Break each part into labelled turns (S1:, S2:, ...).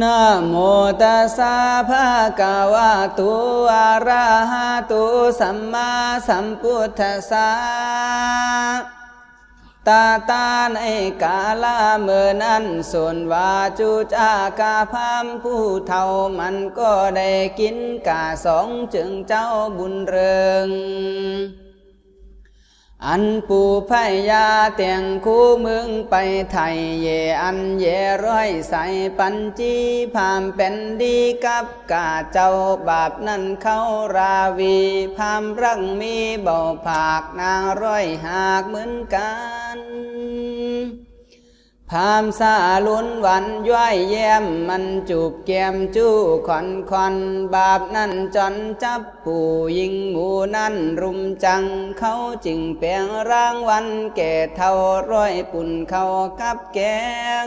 S1: นะโมตัสสะภะคะวะโตอะระหะโตสัมมาสัมพุทธัสสะตาตาในกาลาเมื่อนั้นส่วนว่าจุจากาพามผู้เท่ามันก็ได้กินกาสองจึงเจ้าบุญเริง อันปูพยาเตียงคู่มึงไปไทยเยอันเยร้อยใส่ปัญจีพามเป็นดีกับกาเจ้าบาปนั่นเขาราวีพามรังมีเบาผากนางร้อยหากเหมือนกัน พามสาลุนวันย้อยแย้มมันจูบแกมจู้คอนคอนบาปนั่นจอนจับผู้ยิงหมูนั่นรุมจัง เขาจึงแปลงร่างวันแก่เท่าร้อยปุ่นเขากับแกง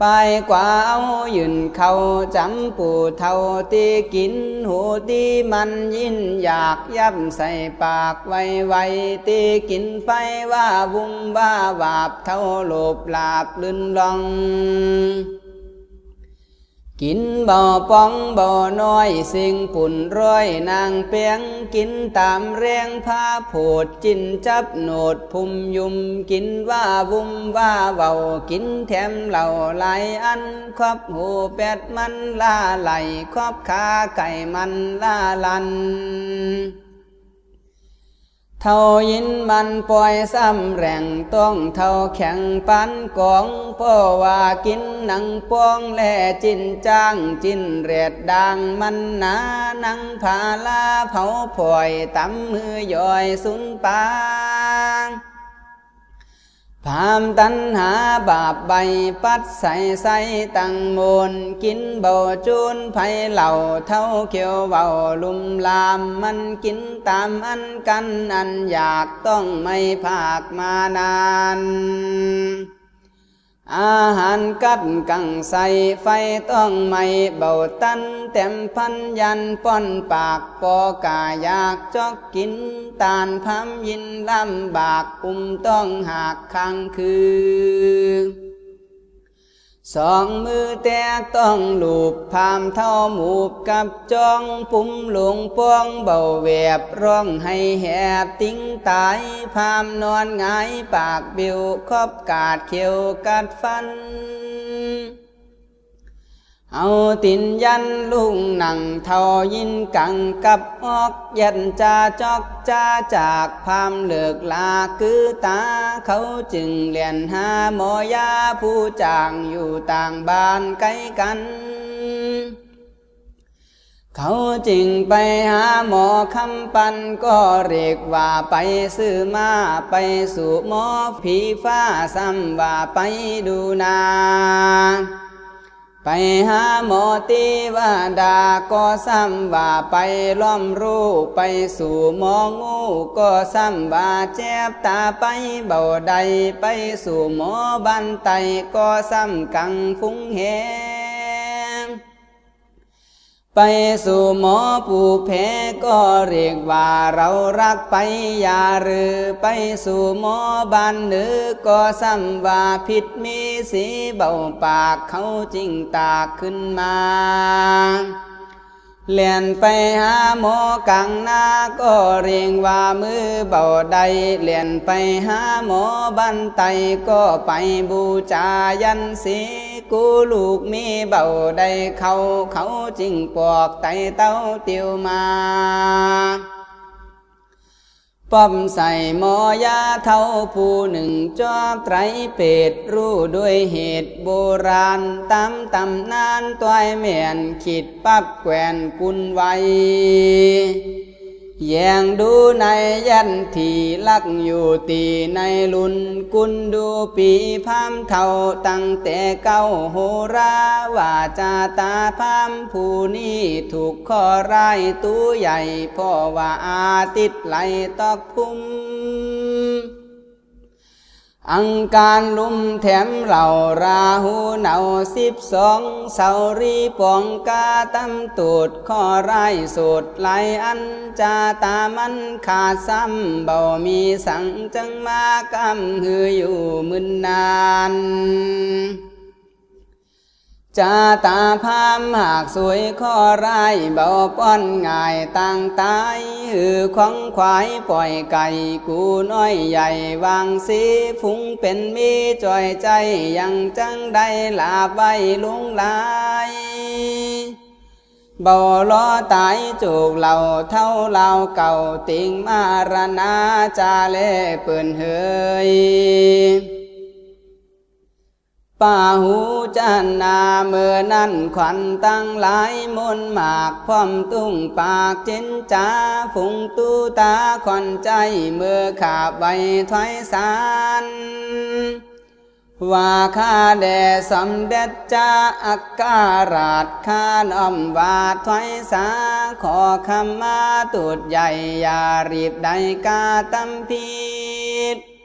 S1: ไปกว่าเอายืนเขาจำปูเท่าตีกินหูตีมันยินอยากยับใส่ปากไวไวตีกินไปว่าบุมว่าบาบเท่าหลบหลาบลื่นลอง กินบ่อป้องบ่อน้อยสิ่งปุ่นร้อยนางเปียงกินตามเรียงผ้าโผดจินจับโหนดพุมยุมกินว่าบุมว่าเบากินแถมเหล่าไหลอันครอบหูแปดมันล่าไหลครอบขาไก่มันล่าลัน เท่ายินมันปล่อยซ้ำแรงต้องเท่าแข็งปันกองพ่อว่ากินหนังป้องแล่จินจ้างจินเรียดด่างมันหนานังผาลาเผาผอยตำมือย่อยสุนปาง พามตันหาบาปใบปัดใส่ใส่ตังมูล กินเบาจูนไผเหล่าเท่าเขียวเบาลุมลามมันกินตามอันกันอันอยากต้องไม่ภาคมานาน อาหารกัดกังใสไฟต้องไม่เบาตันเต็มพันยันป้อนปากปอกาอยากจอกกินตานพามยินลำบากอุ้มต้องหากคังคือ สองมือแต่ต้องลูบพามเท่าหมูบกับจ้องปุ่มหลวงป้วงเบาแวบร้องให้แหบติ้งตายพามนอนงายปากบิวคอบกาดเขียวกัดฟัน เอาตินยันลุงหนังเทายินกังกับออกยันจาจอกจาจากพามเลือกลาคือตา เขาจึงเลียนหาหมอยาผู้จางอยู่ต่างบ้านไกลกัน เขาจึงไปหาหมอคำปันก็เรียกว่าไปซื้อมาไปสู่หมอผีฟ้าซ้ำว่าไปดูนา ไปหาหมอตีว่าดาก็ซ้ำว่าไปล้อมรู้ไปสู่หมองูก็ซ้ำว่าเจ็บตาไปเบาใดไปสู่หมอบันไตก็ซ้ำกังฟุ้งเห ไปสู่หมอผู้แพ้ก็เรียกว่าเรารักไปยาหรือ ไปสู่หมอบ้านหรือก็ซ้ำว่าผิดมีสีเบาปากเขาจริงตากขึ้นมา เลียนไปหาหมอกังนาก็เรียงว่ามือเบาใดเลียนไปหาหมอบันไตก็ไปบูชายันสีกูลูกมีเบาใดเขาเขาจริงปอกไตเต้าเตียวมา ป้อมใส่หมอยาเท่าผู้หนึ่งจอบไตรเปรตรู้ด้วยเหตุโบราณตามตำนานต้อยเมียนขีดปับแกวนกุนไว แยงดูในยันทีลักอยู่ตีในลุนกุนดูปีพามเท่าตั้งแต่เก้าโหราว่าจาตาพามผู้นี้ถูกข้อร้ายตู้ใหญ่พ่อว่าอาติดไหลตอกพุ่ม อังการลุมแถมเหล่าราหูเหนาสิบสองเสารีปองกาตำตูดข้อไรสุดไหลอันจาตามันขาดซ้ำเบามีสังจังมากำหืออยู่มึนนาน จาตาพามหากสวยข้อไรเบาป้อนง่ายต่างตายหือของควายปล่อยไก่กูน้อยใหญ่วางสีฟุ้งเป็นมีจอยใจยังจังได้ลาใบลุงลายเบาล้อตายจูกเหล่าเท่าเหล่าเก่าติงมารณาจาเล่เปิ่นเฮย ป่าหูจันนาเมื่อนั้นขวัญตั้งหลายมนหมากพร้อมตุ้งปากเจนจาฝุงตูตาขวัญใจเมื่อขาบใบถอยสานว่าข้าแด่สมเด็จจ้าอักการาชข้านอมวาถอยสา ขอคำมาตุดใหญ่ อย่ารีบใดกาตำพีด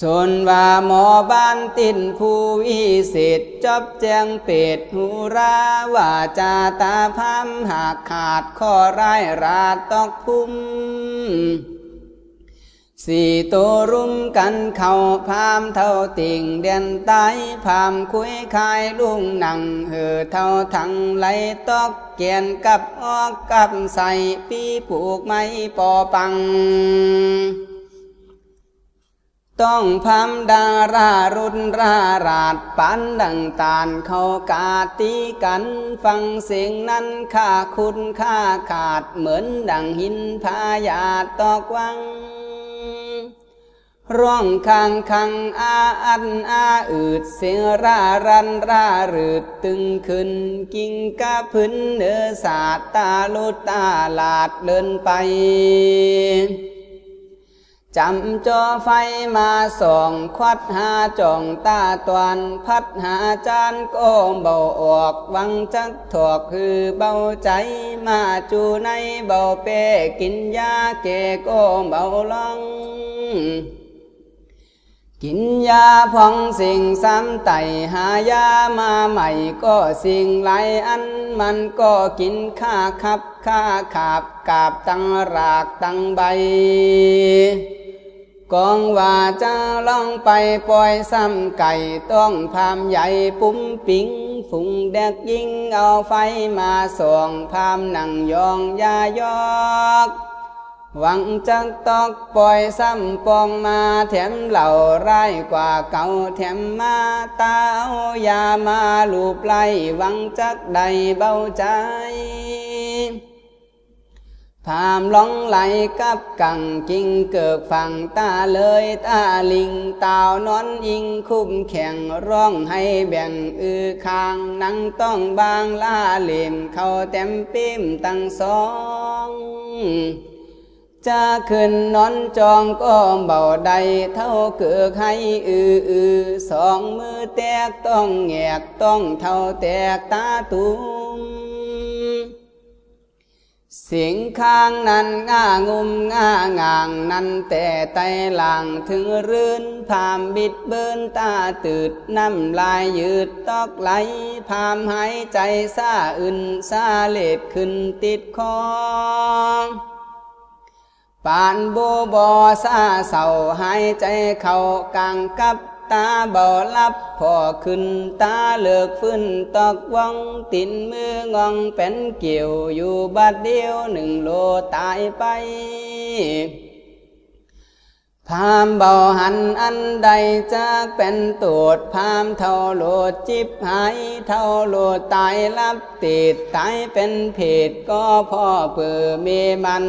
S1: ส่วนว่าหมอบ้านตินผู้วิเศษจบแจงเป็ดหูราว่าจาตาพามหากขาดข้อร้ายราดตอกพุ่มสี่ตัวรุมกันเข่าพามเท่าติ่งเด่นตายพามคุยคายลุงหนังเหือเท่าทั้งไหลตอกเกียนกับออกกับใส่ปีปลูกไม้ปอปัง ต้องพามดารารุนราราดปันดังตานเขากาตีกัน ฟังเสียงนั้นข้าคุณข้าขาดเหมือนดังหินพายาตอกวัง ร้องคางคังอาอันอาอืดเสียงรารันรารืดตึงขึ้น กิ่งกะพื้นเนื้อสาตาลุตาลาดเดินไป จำจอไฟมาส่องควัดหาจ่องตาตวนพัดหาจานก็เบาออกวังจักถอกคือเบาใจมาจูในเบาเปกินยาเกก็เบาลองกินยาพองสิ่งซ้ำไตหายามาใหม่ก็สิ่งไรอันมันก็กินข้าขับข้าขาบกาบตั้งรากตั้งใบ กองว่าจะล่องไปปล่อยซ้ำไก่ต้องพามใหญ่ปุ้มปิงฝุ่งแดกยิงเอาไฟมาส่องพามหนังยองยายอกหวังจักตอกปล่อยซ้ำปองมาแถมเหล่าร้ายกว่าเก่าแถมมาตาเอายามาลูบไล่หวังจักใดเบาใจ พามล้องไหลกับกังกิงเกิกฝั่งตาเลยตาลิงตาวนอนยิงคุ้มแข่งร้องให้แบ่งอือคางนังต้องบางลาเหลี่ยมเข้าเต็มปิ้มตั้งสองจะขึ้นนอนจองก็เบาใดเท่าเกือกให้อืออือสองมือแตกต้องแงกต้องเท่าแตกตาตุ้มเสียงข้างนั้นง่างุมง่างางนั้นแต่ไตหลังถึงรื่นพามบิดเบินตาตืดน้ำลายยืดตอกไหลพามหายใจซาอื่นซาเล็ดขึ้นติดคอปานโบบอซาเศร้าหายใจเข้ากลางกับ ตาเบาลับพอขึ้นตาเลือกฟื้นตอกวังตินมืององเป็นเกี่ยวอยู่บัดเดียวหนึ่งโลตายไปพามเบาหันอันใดจะเป็นตูดพามเท่าโลดจิบหายเท่าโลดตายลับติดตายเป็นเพศก็พ่อเปือเมมัน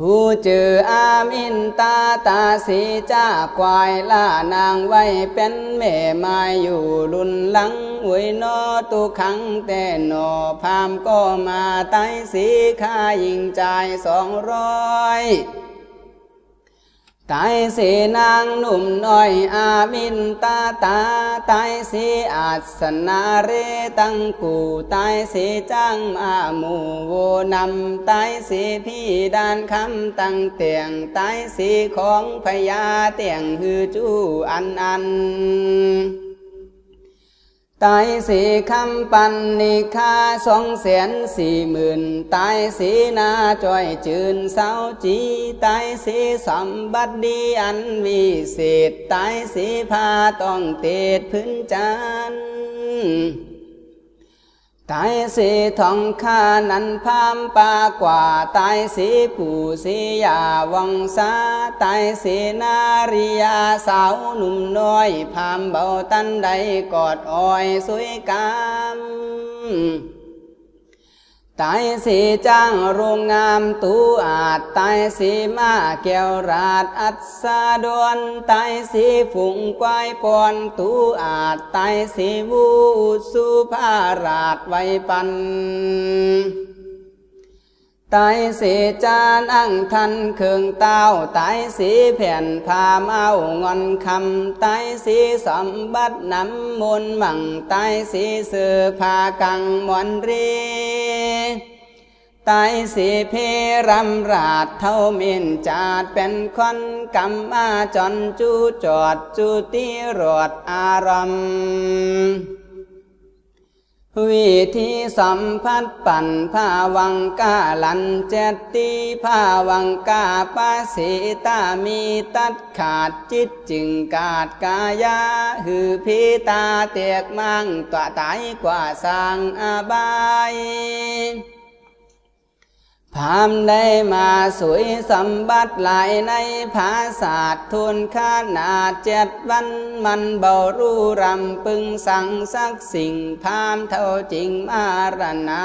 S1: ผู้เจออามินตาตาสีจ้าควายล่านางไว้เป็นแม่ไม้อยู่รุนหลังอวยนอตุขังแต่นอพามก็มาไตสีข้ายิงใจสองร้อย ตายสีนางหนุ่มน้อยอามินตาตา ตายสีอาสนาเรตังกูตายสีจังอาหมูโวนำตายสีพี่ดานคำตั้งเตียงตายสีของพญาเตียงฮือจูอันอัน ตายสีคำปันนิคาสองแสนสี่หมื่นตายสีนาจอยจืนเสาจีตายสีสมบัติดีอันวิเศษตายสีพาต้องเตดพื้นจัน ตายสีทองคานันพามปากว่าตายสีผู้สียาวังสาตายสีนาริยาสาวหนุ่มน้อยพามเบาตันใดกอดอ้อยสวยกาม ตายสีจ้างโรงงามตูอาจตายสีมาแก้วราดอัศดวนตายสีฝุงควายปอนตูอาจตายสีวูสุภาราชไวปัน ตายสีจานอังทันเคืองเต้าตายสีแผ่นพาเมางอนคำตายสีสมบัติน้ำมนมังตายสีเสือพากังมอนรีตายสีเพรำราดเท่าเมนจาดเป็นคนกำมาจอนจูจอดจูตีรอดอารมณ์ วิธีสัมพัสปั่นผ้าวังกาลันเจตีผ้าวังกาปาสิตามีตัดขาดจิตจึงกาดกายาหือพิตาเตียกมังตัวตายกว่าสร้างอาบาย พามได้มาสวยสมบัติหลายในภาษาทุนขนาดเจ็ดวันมันเบารู้รำปึงสั่งสักสิ่งพามเท่าจริงมารณา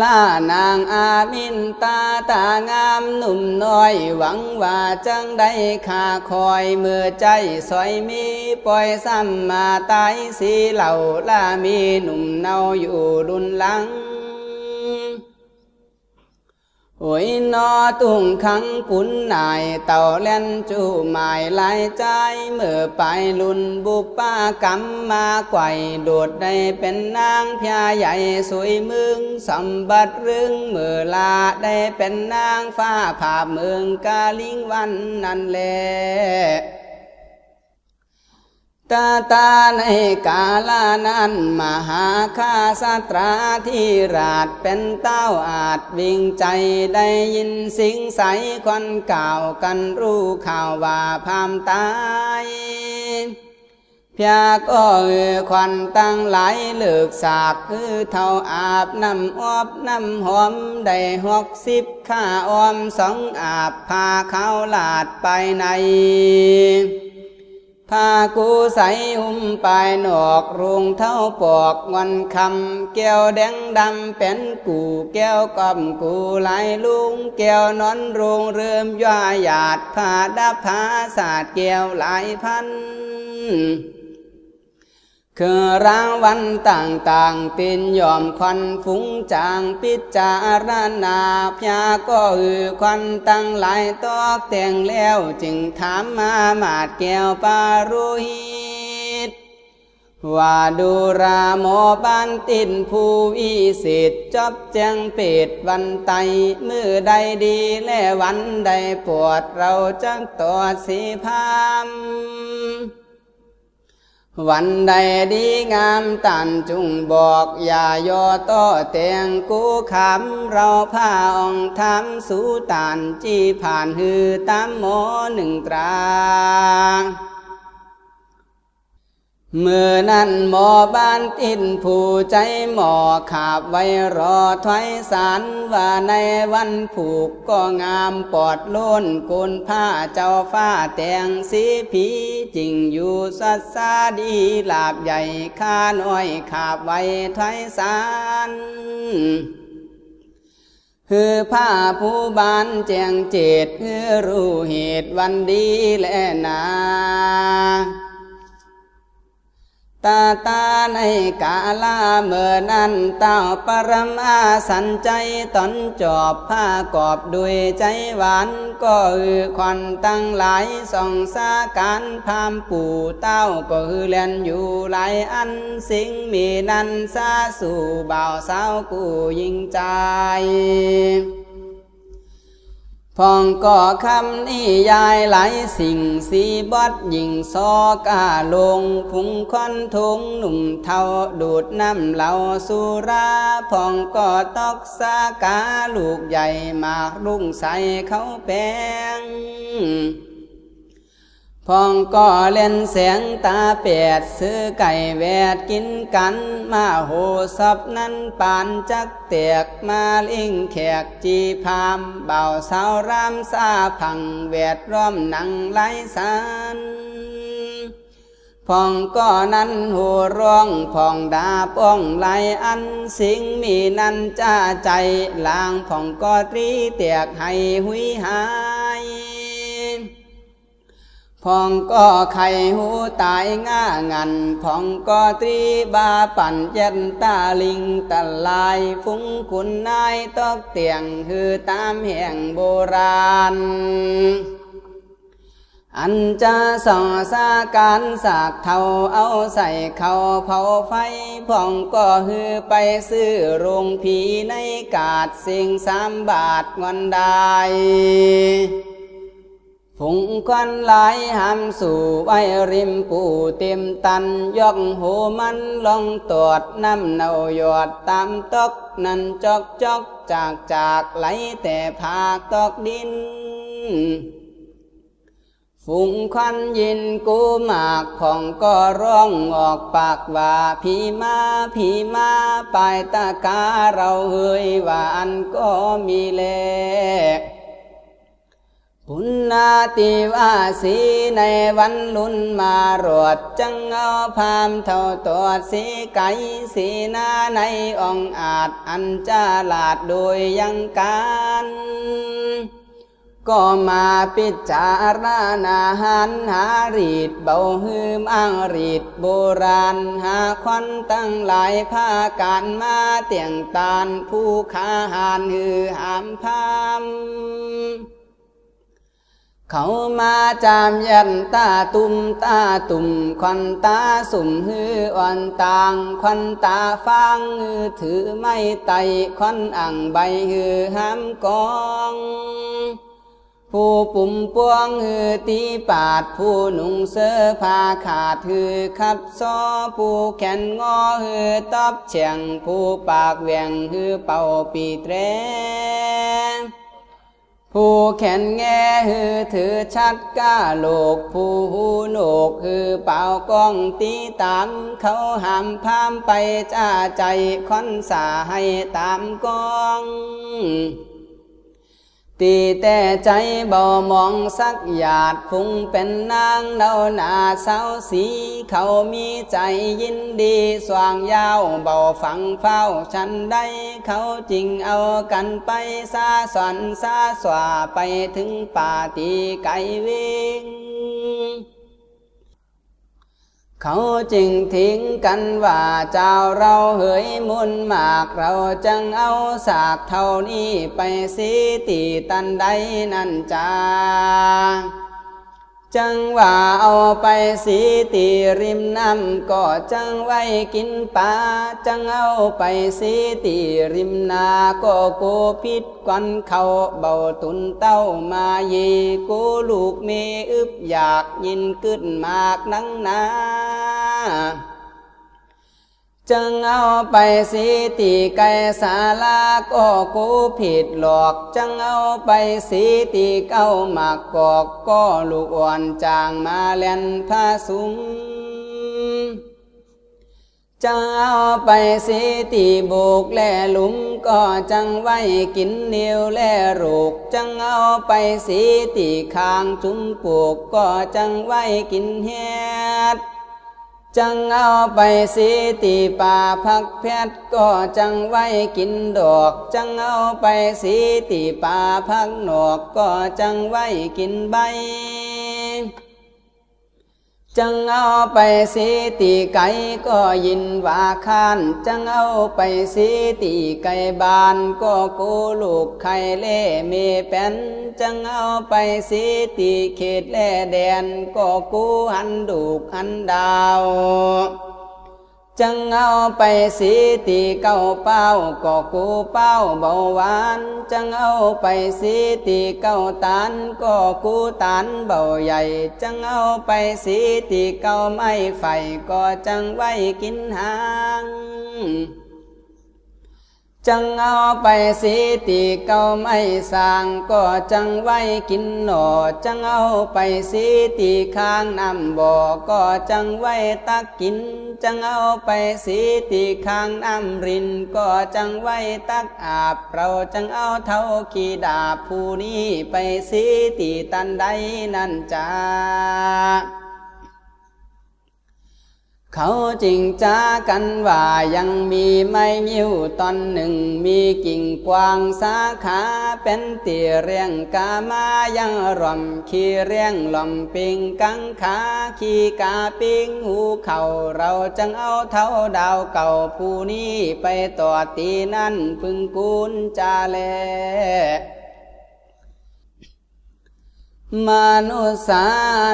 S1: ลานางอามินตาตางามหนุ่มน้อย หวังว่าจังได้ขาคอยเมื่อใจสอยมีปล่อยซ้ำมาตายสีเหล่าลามีหนุ่มเนาอยู่รุนหลัง โอ้ยนอตุงขังปุนนายเต่าเล่นจูหมายลายใจเมื่อไปลุนบุปากรรมมาไกวโดดได้เป็นนางพยาใหญ่สวยมึงสมบัติรึงเมื่อลาได้เป็นนางฟ้าผ่าเมืองกาลิงวันนั่นแหละ ตาตาในกาลานั้นมหาคาสตราที่ราชเป็นเต้าอาจวิ่งใจได้ยินสิงใสควันเก่ากันรู้ข่าวว่าพามตายเพียก็เออควันตั้งหลายเลือกสากคือเท่าอาบน้ำออบน้ำหอมได้หกสิบข้าออมสองอาบพาเขาลาดไปใน พากูใสหุ้มปลายหนอกรุงเท่าปอกวันคำแก้วแดงดำเป็นกูแก้วกอมกูไหลลุงแก้วนอนรุงเริ่มย่าหยาดผาดับผาศาสตร์แก้วหลายพัน คือรางวันต่างๆ ตินยอมควันฟุ้งจางพิจารณาพยาก็อือควันตั้งหลายตอกแต่งแล้วจึงถามมามาดแก้วปารุหิตว่าดูราโมบันตินผู้วิสิตจบแจงเปิดวันไตมือใดดีและวันใดปวดเราจังตัวสีพาม วันใดดีงามตันจุงบอก อย่าย่อต่อเตียงกูคำเราพาองทำสู่ตันจีผ่านหือตามหมอหนึ่งตรา มื่อนั้นหมอบ้านตินผู้ใจหมอขาบไว้รอถอยสารว่าในวันผูกก็งามปอดล้นโกนผ้าเจ้าฟ้าแต่งสีผีจริงอยู่สัสาดีลาบใหญ่ข้าน้อยขาบไว้ถอยสารคือผ้าผู้บานแจงเจตคือรู้เหตุวันดีและนา ตาตาในกาลาเมื่อนั้นเต้าปรมาสันใจตอนจอบผ้ากอบด้วยใจหวาน ก็อือควันตั้งหลายส่องสาการพามปู่เต้าก็อือเลียนอยู่หลายอันสิ่งมีนันซาสู่บ่าวสาวกูยิงใจ พองก่อคำนิยายหลายสิ่งสีบอดยิงซอกาลง พุงคอนทุงหนุ่มเทาดูดน้ำเหลาสุราพองก่อตอกสากาลูกใหญ่มากรุ่งใสเขาแปง พองก็เล่นเสียงตาเปียดซื้อไก่แวดกินกัน มาโหสับนั้นปานจักเตียกมาลิงแขกจีพามเบาสาวรามซาพังแวดร่อมหนังไหลสันพองก็นั้นหัวร้องพองดาป้องไหลอันสิงมีนั้นจ้าใจลางพองก็ตรีเตียกให้หุยหาย พองก็ไข่หูตายง่างันพองก็ตรีบาปั่นเย็นตาลิงตะลายฟุ้งคุณนายตอกเตียงคือตามแห่งโบราณ อันจะส่อสาการสากเทาเอาใส่เขาเผาไฟพองก็ฮือไปซื้อโรงผีในกาดสิ่งสามบาทงอนได้ ฝุงควันหลายหามสู่ไว้ริมปูเต็มตันยกหูมันลงตรวจน้ำเนาหยอดตามตกนั่นจอกจอกจากจากไหลแต่ผากตอกดินฝูงควันยินกูหมากผ่องก็ร้องออกปากว่าผีมาผีมาปลายตากาเราเฮยว่าอันก็มีแล ปุณนาติวาสีในวันลุนมารวดจังเอาพามเท่าตัวสีไก่สีนาในองอาจอันจาลาดโดยยังการก็มาปิจารณาหันหารีดเบาหืมอ้างรีดโบราณ หาควันตั้งหลายผ้าการมาเตียงตานผู้ขาหานหือหามพาม เขามาจามยันตาตุมตาตุ่มควันตาสุ่มฮืออ่อนต่างควันตาฟังฮือถือไม่ไตควันอ่างใบฮือห้ามกองผู้ปุ่มปวงฮือตีปาดผู้หนุ่งเสื้อผ้าขาดฮือขับซอผู้แขนงอฮือตอบเฉียงผู้ปากแหวงฮือเป่าปีเตร ผู้แขนแง่ฮือถือชัดก้าโลก ผู้หูโนกฮือเป่ากองตีตาม เขาหามพามไปจ้าใจคอนสาให้ตามกอง ตีแต่ใจบ่มองสักหยาดฟุ้งเป็นนางเนาหนาเศร้าสี เขามีใจยินดีสว่างยาวเบาฝังเฝ้าฉันได้เขาจริงเอากันไปซาสอนซาสว่าไปถึงป่าตีไก่วิ่ง เขาจึงทิ้งกันว่าเจ้าเราเหยมุนมากเราจังเอาสากเท่านี้ไปสีตีตันใดนั่นจ้า จังว่าเอาไปสีตีริมน้ำก็จังไว้กินปลาจังเอาไปสีตีริมนาก็โกพิษกวันเขาเบาตุนเต้ามาเยกูลูกเมอึบอยากยินขึ้นมากนังนา จึงเอาไปสีตีไก่สาลาก็กูผิดหลอก จึงเอาไปสีตีเก้าหมากกอกก็ลูกอ่อนจางมาเล่นผ้าสุมจังเอาไปสีตีบุกแล่หลุมก็จังไว้กินเนียวแล่รูกจังเอาไปสีตีคางจุ้มปลูกก็จังไว้กินเฮ็ด จังเอาไปสีตีป่าพักแพชรก็จังไว้กินดอก จังเอาไปสีตีป่าพักหนอกก็จังไว้กินใบ จังเอาไปสีตีไก่ก็ยินว่าคาน จังเอาไปสีตีไก่บานก็กูลูกไข่เล่เมเป็นจังเอาไปสีตีเขตแล่แดนก็กูหันดูกหันดาว จังเอาไปสีตีเก้าเป้าก็กูเป้าเบาหวาน จังเอาไปสีตีเก้าตานก็กูตานเบาใหญ่ จังเอาไปสีตีเก้าไม่ไฟก็จังไว้กินหาง จังเอาไปสีตีเก่าไม่สร้างก็จังไว้กินหนอจังเอาไปสีตีข้างน้ำบ่อก็จังไว้ตักกิน จังเอาไปสีตีข้างน้ำริน ก็จังไว้ตักอาบ เราจังเอาเท่าขีดาบผู้นี้ไปสีตีตันใดนั่นจ้า เขาจริงจ้ากันว่ายังมีไม่ยิ้วตอนหนึ่ง มีกิ่งกวางสาขาเป็นตีเรียงกามายังรอมขี่เรียงหล่อมปิงกังขาขี่กาปิงหูเข่าเราจังเอาเท่าดาวเก่าผู้นี้ไปต่อตีนั่นพึงกุนจาแล มนุษา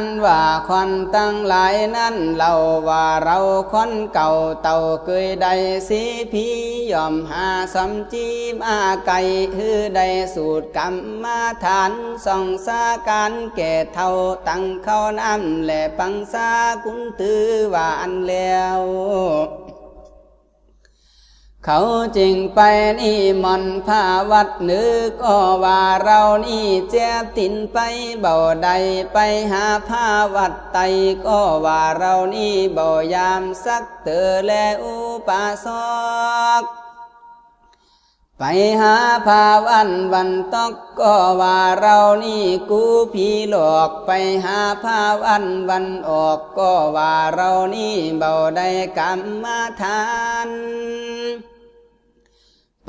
S1: นว่าคนตั้งหลายนั้นเราว่าเราคนเก่าเต่าเคยได้สีพียอมหาสำจีมาไก่ฮือได้สูตรกรรมมาฐานส่องสาการแก่เท่าตั้งเข้าน้ำและปังสากุนตือว่าอันแล้ว เขาจริงไปนี่มันพาวัดนึกก็ว่าเรานี่เจ็บตินไปเบาใดไปหาพาวัดไตก็ว่าเรานี่เบายามสักเตอและอุปาสกไปหาพาวันวันตอกก็ว่าเรานี่กูผีหลอกไปหาพาวันวันออกก็ว่าเรานี่เบาได้กรรมฐาน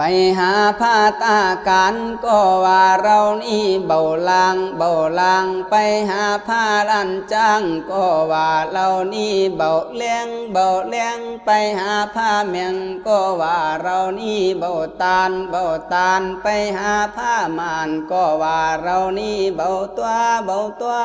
S1: ไปหาผ้าตาการก็ว่าเรานี่เบาลางเบาลาง ไปหาผ้าลันจ้างก็ว่าเรานี่เบาเลี้ยงเบาเลี้ยงไปหาผ้าเมียงก็ว่าเรานี่เบาตาลเบาตาลไปหาผ้ามานก็ว่าเรานี่เบาตัวเบาตัว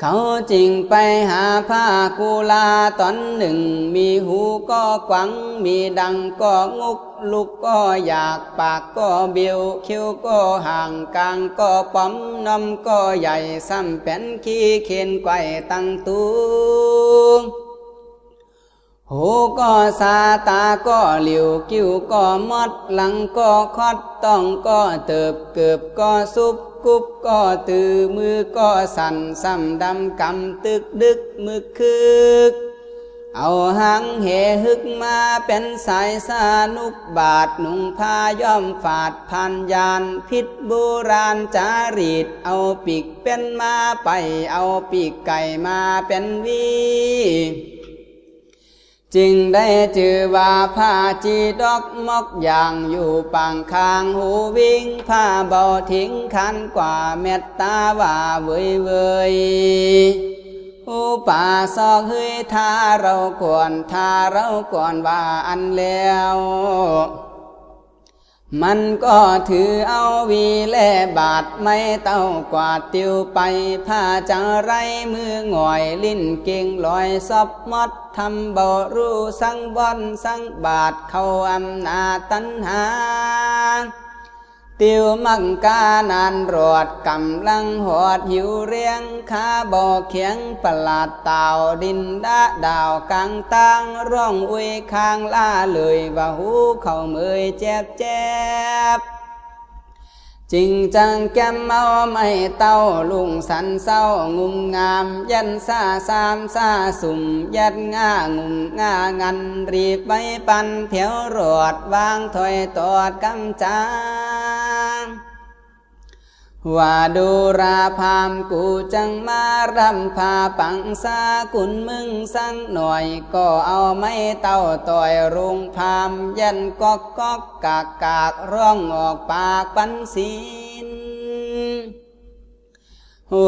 S1: เขาจริงไปหาผ้ากุลาตอนหนึ่ง มีหูก็กวัง มีดังก็งุก ลุกก็อยากปากก็เบียวคิ้วก็ห่างกลางก็ป้อมนมก็ใหญ่ซ้ำเป็นขี้เข็นไกวตั้งตูหูก็สาตาก็เหลียวกิ้วก็มดหลังก็คอดต้องก็เติบเกือบก็ซุบกุบก็ตือมือก็สั่นซ้ำดำกำตึกดึกมึกคึก เอาหางเหฮึกมาเป็นสายสานุกบาทนุ่งผ้าย่อมฝาดพันยานพิษโบราณจารีดเอาปีกเป็นมาไปเอาปีกไก่มาเป็นวี จึงได้จือว่าผ้าจีดอกมอกอย่างอยู่ปางคางหูวิ่งผ้าเบาทิ้งคันกว่าเมตตาว่าเวยเวยหูป่าซอกเฮยทาเราควรทาเราก่อนว่าอันแล้ว มันก็ถือเอาวีแลบาดไม่เต้ากวาดติวไปผ้าจังไรมือหง่อยลิ้นเก่งลอยซอบมดทำบ่รู้สังบอนสังบาดเข้าอำนาจตันหา ติวมังกานานรอดกำลังหอดหิวเรียงขาบ่อเขียงประหลาดเต่าดินดาดาวกลางตังร่องอุยคางล่าเลยว่าหูเข้าเมยเจ็บเจ็บ จริงจังแก้มเมาไม่เต้าลุงสันเศร้างุมงาม ยันซาสามซาสุ่ม ยัดง่างุมง่างัน รีบไปปันเผียวรวดวางถอยตอดกำจาง ว่าดูราพามกูจังมารำพาปังสากุนมึงสังหน่อย ก็เอาไม่เต้าต่อยรุงพามยันกอกกอกกากกากร้องออกปากปันศีน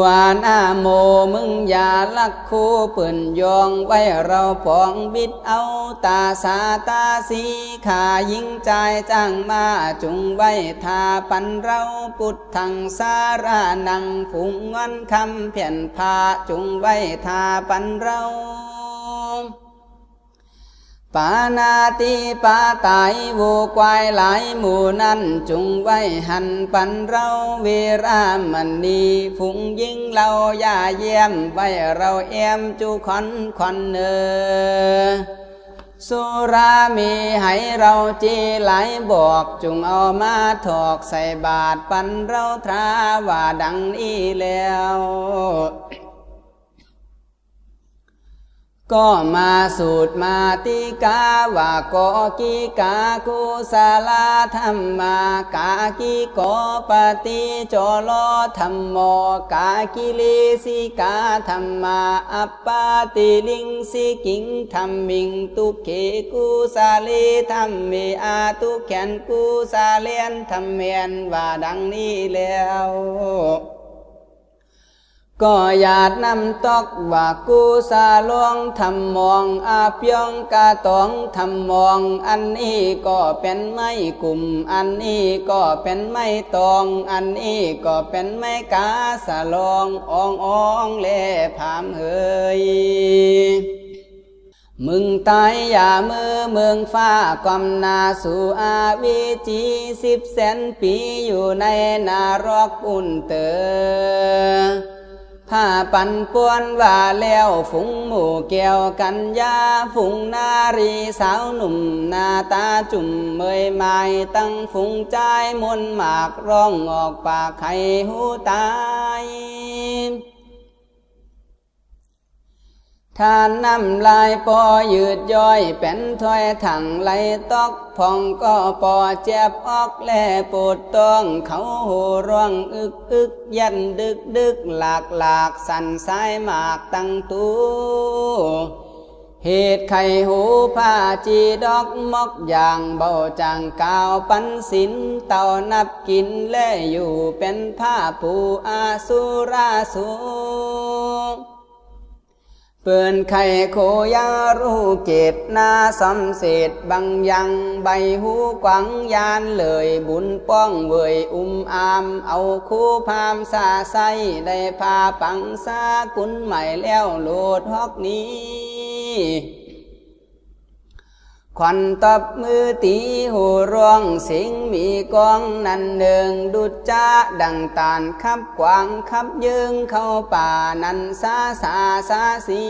S1: วหน้าโมมึงอย่าลักคู่ปืนยองไว้เราปองบิดเอาตาสาตาสีขายิงใจจ้างมาจุงไว้ทาปันเราปุดทังสารานังฝุงวันคำเพียนพาจุงไว้ทาปันเรา ปานาติปาตายวูควายหลายหมู่นั้นจุงไว้หันปันเราเวรามันนีฝุงยิงเราอย่าเยี่ยมไว้เราเอ็มจุคอนคอนเนอสุรามีให้เราจีไหลบอกจุงเอามาถอกใส่บาทปันเราทราว่าดังนี้แล้ว ก็มาสูตรมาติกาว่าก็กิกากุสาลาธรรมากากิโกปฏิจโลธรรมโมกากิลิสิกาธรรมาอัปปติลิงสิกิงธรรมิงตุเขกุสาลีธรรมเมอาตุแขนกุสาเลียนธรรมเมียนว่าดังนี้แล้ว ก็อยากนำตอกว่ากูสาลวงทำมองอาเปียงกาตองทำมองอันนี้ก็เป็นไม้กลุ่ม อันนี้ก็เป็นไม้ตอง อันนี้ก็เป็นไม้กาสาลองอองอองเล่ผามเฮยมึงตายอย่ามือเมืองฟ้ากอมนาสู่อาวิจีสิบแสนปีอยู่ในนารกอุ่นเตอ ผ้าปันป่วนว่าแล้วฝูงหมู่เกี่ยวกันยาฝูงนารีสาวหนุ่มนาตาจุ่มเมยไม้ตั้งฝูงใจมนหมากร้องออกปากไข่หูตาย ทานน้ำลายปอยืดย่อย เป็นถ้อยถังไหลตอกพองก็ปอเจ็บออกแลปวดต้องเขาหูร่วงอึกอึกยันดึกดึกหลากหลากสั่นสายหมากตั้งตูเหตุไข่หูผ้าจีดอกมอกอย่างเบาจางกาวปันสินเต่านับกินและอยู่เป็นผ้าปูอาสุราสู เปื่อนไข่โคยารูเกตนาสำเสร็จบังยังใบหูกวังยานเลยบุญป้องเวยอุ้มอาม เอาคู่พามสาใสได้พาปังสากุนใหม่แล้วโลดฮอกนี้ ควันตบมือตีหูร้องเสียงมีกองนันเนืองดุจจ้าดังตานขับกวางขับยืงเข้าป่านันสาสาสาสี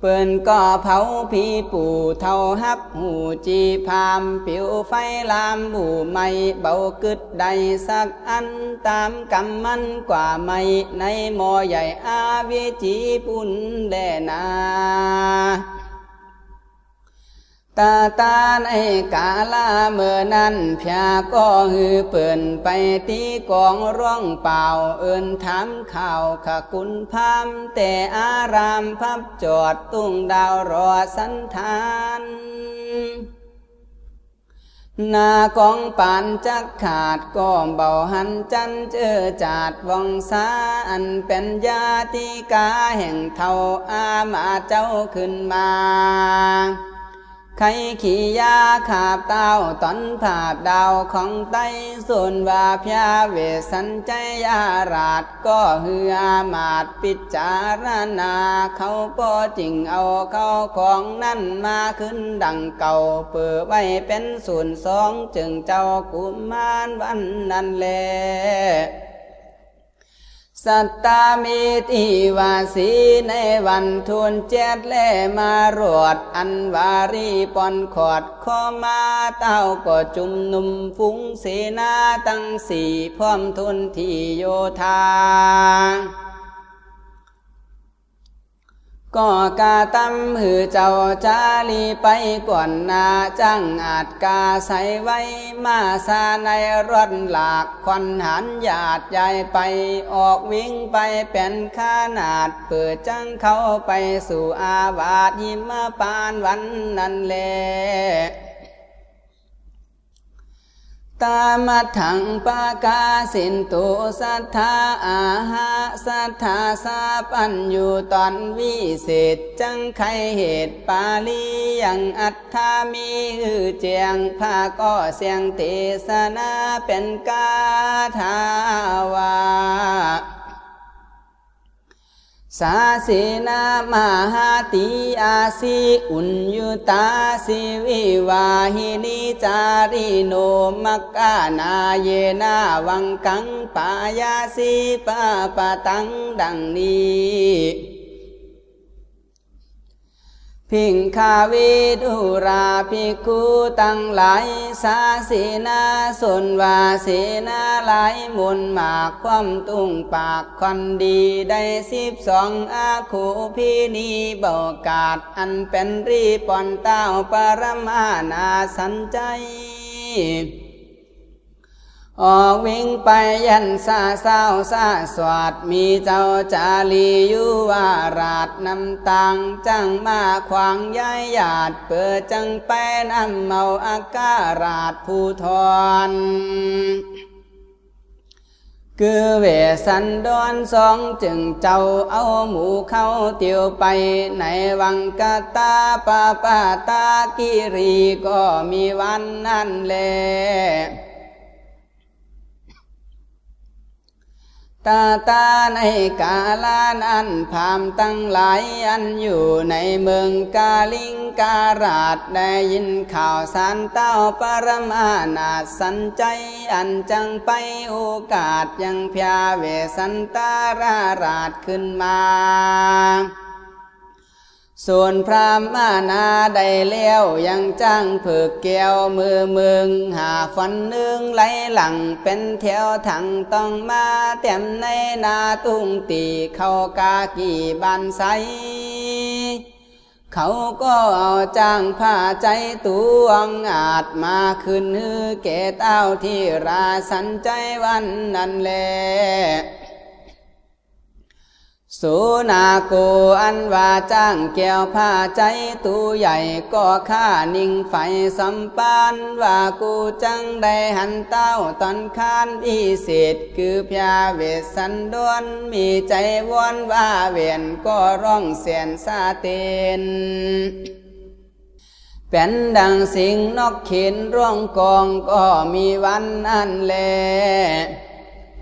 S1: เปิ่นก็เผาผีปู่เท่าฮับหูจีพามปิวไฟลามบูไม่เบากึดใดสักอันตามกำมันกว่าไม่ในหมอใหญ่อาวิจีปุ่นแดนา ตาตาในกาลาเมื่อนั้นพยาก็ฮือเปิ่นไปตีกองร้องเป่าเอินถามข่าวขกุลพามแต่อารามพับจอดตุ้งดาวรอสันทานนากองปานจักขาดก็เบาหันจันเจอจาดวังสาอันเป็นญาติกาแห่งเท่าอามาเจ้าขึ้นมา ไข่ขี่ยาขาบเต้าตอนผาบดาวของไตส่วนว่าพยาเวสันใจอาราดก็เฮือมาดปิจารณา เขาก็จริงเอาเข้าของนั่นมาขึ้นดังเก่า เปิดไว้เป็นส่วนสองจึงเจ้ากุมารวันนั้นแล สัตตามีติวาสีในวันทุนเจ็ดเล่มารวดอันวารีปอนขอดขอมาเต้าก็จุมนุมฟุ้งเสนาตั้งสี่พร้อมทุนที่โยธา ก็กาตั้มหือเจ้าจาลีไปก่อนนาจังอาจกาใส่ไว้มาซาในรถหลากควันหันหยาดใหญ่ไปออกวิ่งไปเป็นขานาดเปิดจังเข้าไปสู่อาวาสยิมปานวันนั้นแล ตามัถังปากาสินตุสัทธาอาหาสัทธาสาปัญอยู่ตอนวิเศษจังไขเหตุปาลียังอัตถามีอือเจียงภาก็เสียงเทศนาเป็นกาถาวา สาสีนามหาติอาสีอุญยุตาสิวิวาหินิจาริโนมักกานาเยนาวังกังปายาสีปะปะตังดังนี้ พิงคาวิดุราภิกขุตั้งหลายสาสีนาส่วนวาสีนาหลายมุนหมากความตุ้งปากคอนดีได้สิบสองอาคูพีนีเบากาดอันเป็นรีปอนเต้าปรมานาสันใจ ออกวิ่งไปยันซาเศร้าซาสวดมีเจ้าจาลียุวาราดนำตังจังมาขวางย้ายหยาด เปิดจังไปนำเมาอาการาดผู้ทอนคือเวสันดอนสองจึงเจ้าเอาหมูเข้าเตียวไปในวังกาตาปาปาตากิรีก็มีวันนั้นแหละ ตาตาในกาลานันพามตั้งหลายอันอยู่ในเมืองกาลิงการาดได้ยินข่าวสารเต้าปรมานาสันใจ อันจังไปโอกาสยังพยาเวสันตาราราดขึ้นมา ส่วนพรามานาได้เลี้ยวยังจ้างเผือกแก้วมือมืองหาฟันเนืองไหลหลังเป็นแถวถังต้องมาเต็มในนาตุ้งตีเข้ากากี่บานใสเขาก็เอาจ้างผ้าใจตัวงอาจมาขึ้นฮือเกตเอาที่ราสันใจวันนั้นแล สุนาโกอันว่าจ้างแก้วผ้าใจตูใหญ่ก็ข้านิ่งไฟสัมปานว่ากูจังได้หันเต้าตอนคานวิเศษคือพยาเวสันดวนมีใจวอนว่าเวียนก็ร้องเสียนซาเตนเป็นดังสิงนกเข็นร่วงกองก็มีวันอันแล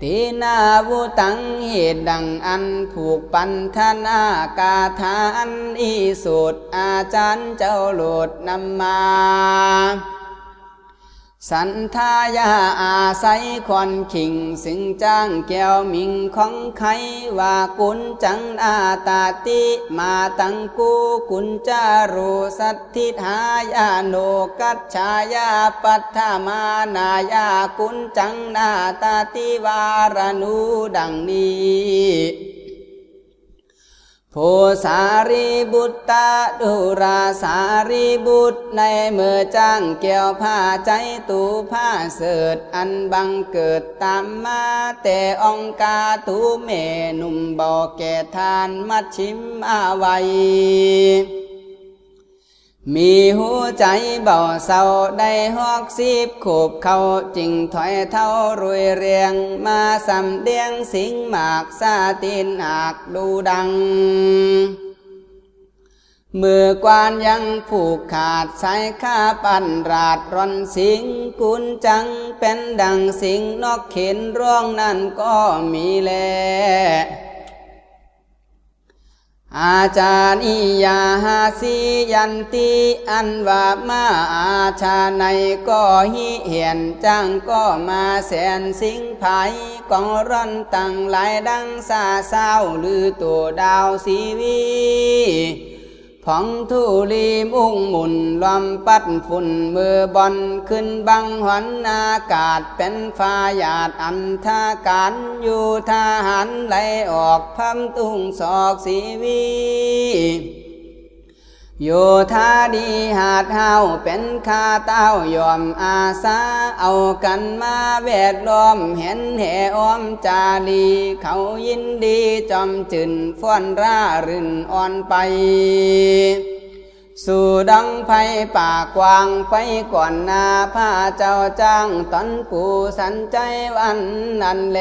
S1: ตีนาวุตังเหตุดังอันผูกปันธนากาทานอีสุดอาจารย์เจ้าหลุดนำมา สันทายาอาศัยควันขิงสิงจ้างแก้วมิงของไขว่ากุญจังอาตาติมาตังกูกุญจารุสัตทิหายาโนกัจฉายาปัทธามานายากุญจังนาตาติวารนูดังนี้ โพสารีบุตรตาดุราสารีบุตรในเมื่อจ้างเกี่ยวผ้าใจตูผ้าเสดอันบังเกิดตามมาแต่องกาตูเมนุ่มบอกแก่ทานมัดชิมอาไว มีหัวใจเบาเศร้าได้หอกซีบขบเขาจิงถอยเท่ารวยเรียง มาสำเดียงสิงหมากซาตินหากดูดัง มือกวานยังผูกขาดสายข้าปันราดรอนสิงกุนจังเป็นดังสิงนกเข็นร่องนั่นก็มีแล อาจารย์ยาหาสียันติอันว่ามาอาชาในก็หิเหียนจังก็มาแสนสิงไผกองร่อนตั้งหลายดังซาเศร้าหรือตัวดาวสีวี ผองทูลีมุ่งหมุนลมปัดฝุ่นมือบอลขึ้นบังหันอากาศเป็นฟ้าหยาดอันทาการอยู่ทหารไหลออกพัมตุงศอกสีวี โยธาดีหาดเฮาเป็นคาเต้ายอมอาสาเอากันมาแวดล้อมเห็นแห่อ้อมจาลีเขายินดีจอมจืนฟ้อนร่ารื่นอ่อนไป สู่ดังไผป่ากวางไปก่อนนาผ้าเจ้าจ้างตอนปูสันใจวันนั้นแล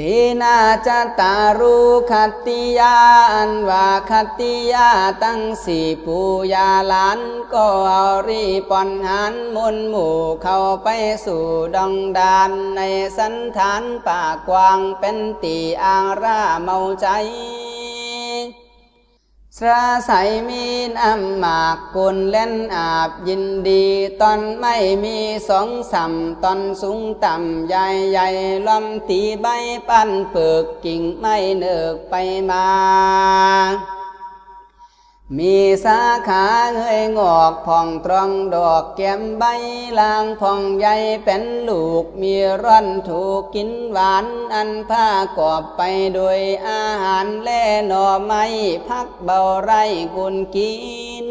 S1: ตีนาจตารุขัตติยาอันว่าขัตติยาตั้งสี่ปูยาลานก็เอารีปอนหันมุนหมู่เข้าไปสู่ดองดานในสันฐานป่ากวางเป็นตีอาราเมาใจ สระใสมีน้ำหมากกุลเล่นอาบยินดี ตอนไม่มีสองสามตอนสูงต่ำใหญ่ใหญ่ลอมตีใบปั้นเปิกกิ่งไม่เนิกไปมา มีสาขาเงยงอกผ่องตรองดอกแก้มใบลางผ่องใหญ่เป็นลูกมีร่อนถูกกินหวานอันผ้ากอบไปโดยอาหารแล่หน่อไม้พักเบาไรกุนกิน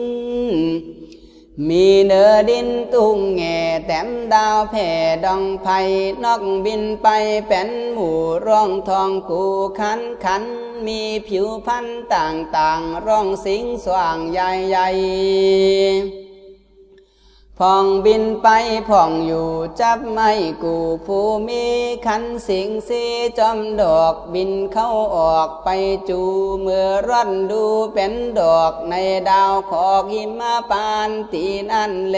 S1: มีเนือดินตุ้งแง่แต้มดาวแผ่ดองไผ่นอกบินไปเป็นหมู่ร่องทองกูขันขัน มีผิวพันต่างๆ ร่องสิงสว่างใหญ่ๆ พ่องบินไปพ่องอยู่จับไม่กูผู้มีขันสิงสีจอมดอกบินเข้าออกไปจูเมื่อร่อนดูเป็นดอกในดาวขอกหิมาปานตีนั่นแล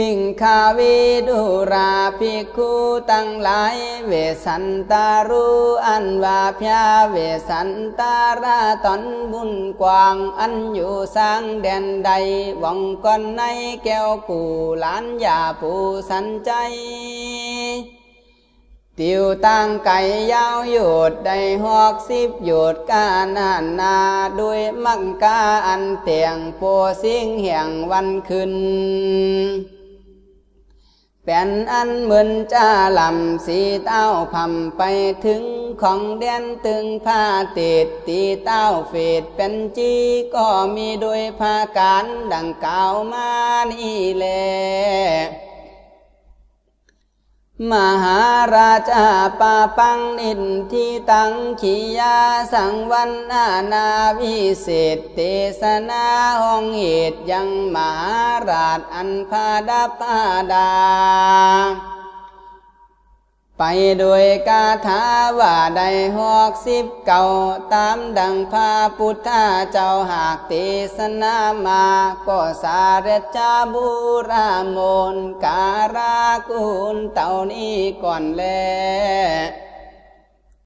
S1: พิงคาวิดุราภิกขุตั้งหลาย เวสันตารูอันว่าพยาเวสันตาราตอนบุญกว้างอันอยู่สร้างแดนใดวังก่อนในแก้วกูหลานยาปูสันใจติวตั้งไก่ยาวหยุดได้หอกสิบหยุดกานานาด้วยมังกาอันเตียงโปสิงเหียงวันขึ้น แป็นอันเหมือนจ้าลำสีเต้าพำไปถึงของเด่นตึงผ้าติดตีเต้าเฟดเป็นจีก็มีโดยภาการดังกล่าวมานี่แหละ มหาราชาปาปังนินทิตังขียาสังวันนานาวิเศษเตสนาห้องเหตุยังมหาราชอันพาดาปาดา ไปโดยกาถาว่าได้หอกสิบเก่าตามดังพาพุทธเจ้าหากเตสนามาก็สาเรจาบุรามนการากุลเต่านี้ก่อนแล